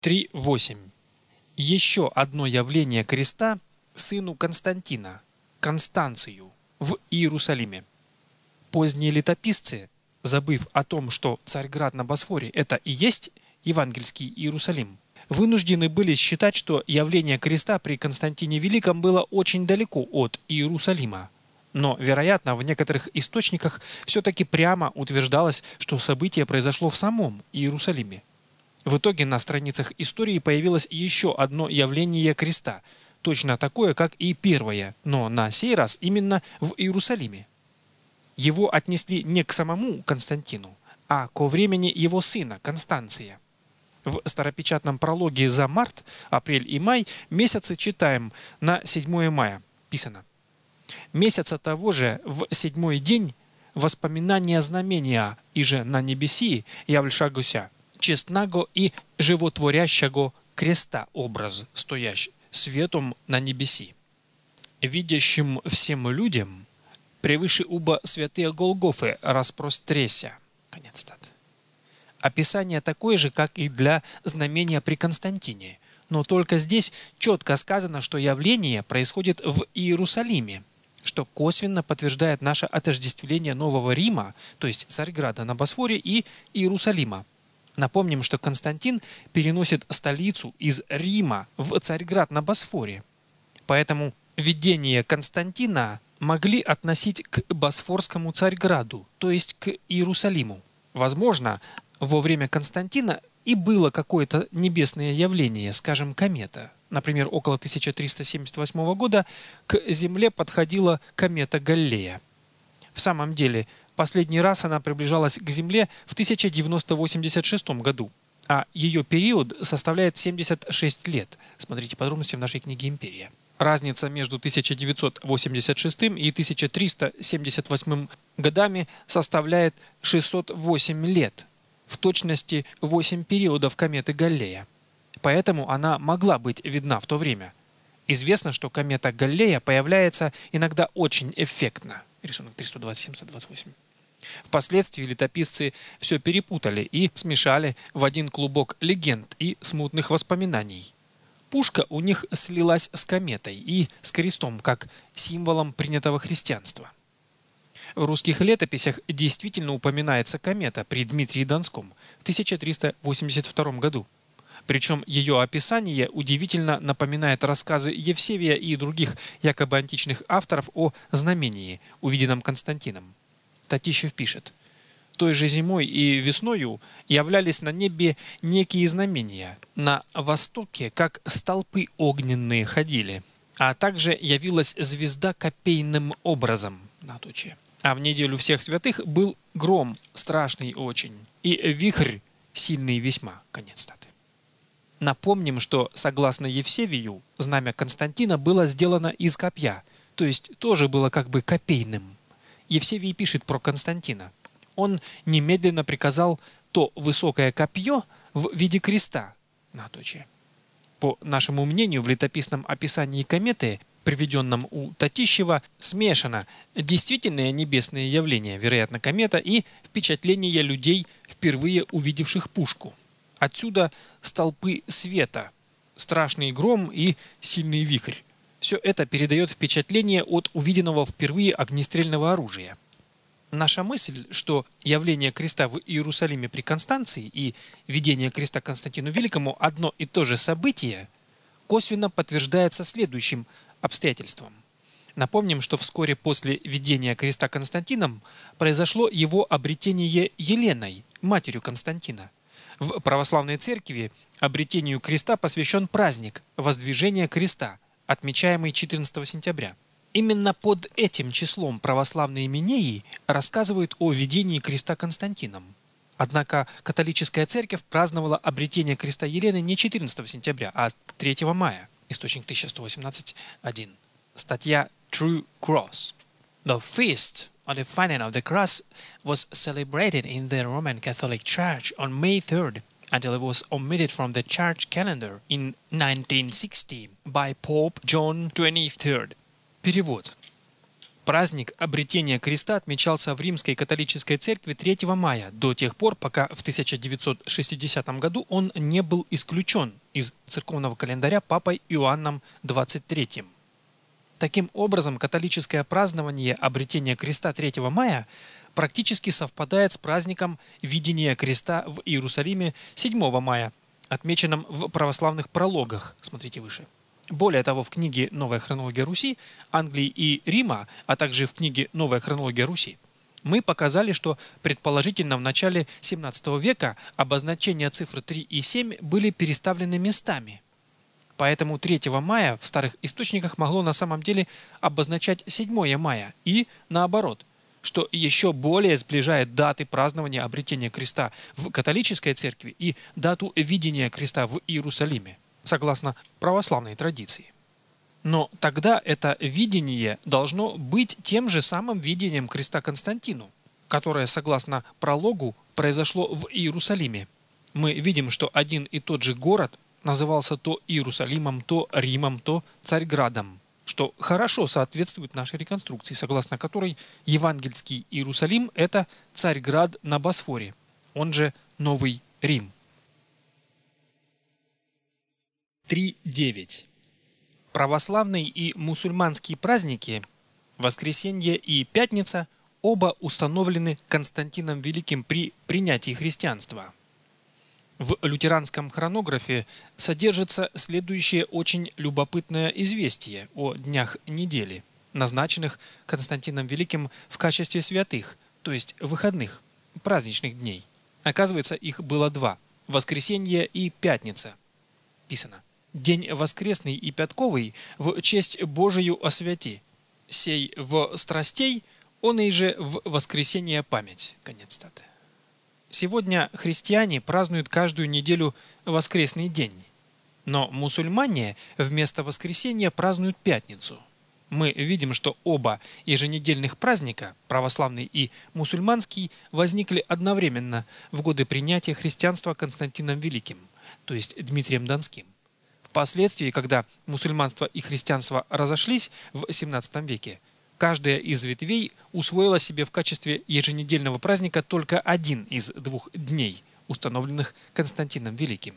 3.8. Еще одно явление креста сыну Константина, Констанцию, в Иерусалиме. Поздние летописцы, забыв о том, что Царьград на Босфоре – это и есть евангельский Иерусалим, вынуждены были считать, что явление креста при Константине Великом было очень далеко от Иерусалима. Но, вероятно, в некоторых источниках все-таки прямо утверждалось, что событие произошло в самом Иерусалиме. В итоге на страницах истории появилось еще одно явление креста, точно такое, как и первое, но на сей раз именно в Иерусалиме. Его отнесли не к самому Константину, а ко времени его сына Констанция. В старопечатном прологе за март, апрель и май месяцы читаем на 7 мая. Писано. Месяца того же в седьмой день воспоминания знамения и же на небеси явлшагуся, честнаго и животворящего креста образ стоящий светом на небеси. Видящим всем людям превыше уба святые Голгофы распростреся. Конец стат. Описание такое же, как и для знамения при Константине, но только здесь четко сказано, что явление происходит в Иерусалиме, что косвенно подтверждает наше отождествление Нового Рима, то есть Царьграда на Босфоре и Иерусалима. Напомним, что Константин переносит столицу из Рима в Царьград на Босфоре. Поэтому видение Константина могли относить к Босфорскому Царьграду, то есть к Иерусалиму. Возможно, во время Константина и было какое-то небесное явление, скажем, комета. Например, около 1378 года к Земле подходила комета Галлея. В самом деле, последний раз она приближалась к Земле в 1986 году, а ее период составляет 76 лет. Смотрите подробности в нашей книге «Империя». Разница между 1986 и 1378 годами составляет 608 лет – в точности 8 периодов кометы Галлея. Поэтому она могла быть видна в то время. Известно, что комета Галлея появляется иногда очень эффектно. Рисунок 327-128. Впоследствии летописцы все перепутали и смешали в один клубок легенд и смутных воспоминаний. Пушка у них слилась с кометой и с крестом, как символом принятого христианства. В русских летописях действительно упоминается комета при Дмитрии Донском в 1382 году. Причем ее описание удивительно напоминает рассказы Евсевия и других якобы античных авторов о знамении, увиденном Константином. Татищев пишет. Той же зимой и весною являлись на небе некие знамения. На востоке, как столпы огненные ходили, а также явилась звезда копейным образом. Натучие. А в неделю всех святых был гром страшный очень, и вихрь сильный весьма. Конец статы. Напомним, что, согласно Евсевию, знамя Константина было сделано из копья, то есть тоже было как бы копейным. Евсевий пишет про Константина. Он немедленно приказал то высокое копье в виде креста, наточие. По нашему мнению, в летописном описании кометы приведенном у Татищева, смешано действительные небесные явления, вероятно, комета, и впечатление людей, впервые увидевших пушку. Отсюда столпы света, страшный гром и сильный вихрь. Все это передает впечатление от увиденного впервые огнестрельного оружия. Наша мысль, что явление креста в Иерусалиме при Констанции и видение креста Константину Великому одно и то же событие, косвенно подтверждается следующим обстоятельствам. Напомним, что вскоре после видения креста Константином произошло его обретение Еленой, матерью Константина. В православной церкви обретению креста посвящен праздник Воздвижения креста, отмечаемый 14 сентября. Именно под этим числом православные минеи рассказывают о видении креста Константином. Однако католическая церковь праздновала обретение креста Елены не 14 сентября, а 3 мая – Источник 1118.1. Статья True Cross. The feast on the finding of the cross was celebrated in the Roman Catholic Church on May 3rd until it was omitted from the church calendar in 1960 by Pope John XXIII. Перевод. Праздник обретения креста отмечался в Римской католической церкви 3 мая, до тех пор, пока в 1960 году он не был исключен из церковного календаря папой Иоанном XXIII. Таким образом, католическое празднование обретения креста 3 мая практически совпадает с праздником видения креста в Иерусалиме 7 мая, отмеченным в православных прологах, смотрите выше. Более того, в книге «Новая хронология Руси», Англии и Рима, а также в книге «Новая хронология Руси», мы показали, что предположительно в начале 17 века обозначения цифры 3 и 7 были переставлены местами. Поэтому 3 мая в старых источниках могло на самом деле обозначать 7 мая и наоборот, что еще более сближает даты празднования обретения креста в католической церкви и дату видения креста в Иерусалиме согласно православной традиции. Но тогда это видение должно быть тем же самым видением креста Константину, которое, согласно прологу, произошло в Иерусалиме. Мы видим, что один и тот же город назывался то Иерусалимом, то Римом, то Царьградом, что хорошо соответствует нашей реконструкции, согласно которой евангельский Иерусалим – это Царьград на Босфоре, он же Новый Рим. 3.9. Православные и мусульманские праздники, воскресенье и пятница, оба установлены Константином Великим при принятии христианства. В лютеранском хронографе содержится следующее очень любопытное известие о днях недели, назначенных Константином Великим в качестве святых, то есть выходных, праздничных дней. Оказывается, их было два – воскресенье и пятница. Писано. День воскресный и пятковый в честь Божию освяти. Сей в страстей, он и же в воскресенье память. Конец статы. Сегодня христиане празднуют каждую неделю воскресный день. Но мусульмане вместо воскресенья празднуют пятницу. Мы видим, что оба еженедельных праздника, православный и мусульманский, возникли одновременно в годы принятия христианства Константином Великим, то есть Дмитрием Донским. Впоследствии, когда мусульманство и христианство разошлись в 17 веке, каждая из ветвей усвоила себе в качестве еженедельного праздника только один из двух дней, установленных Константином Великим.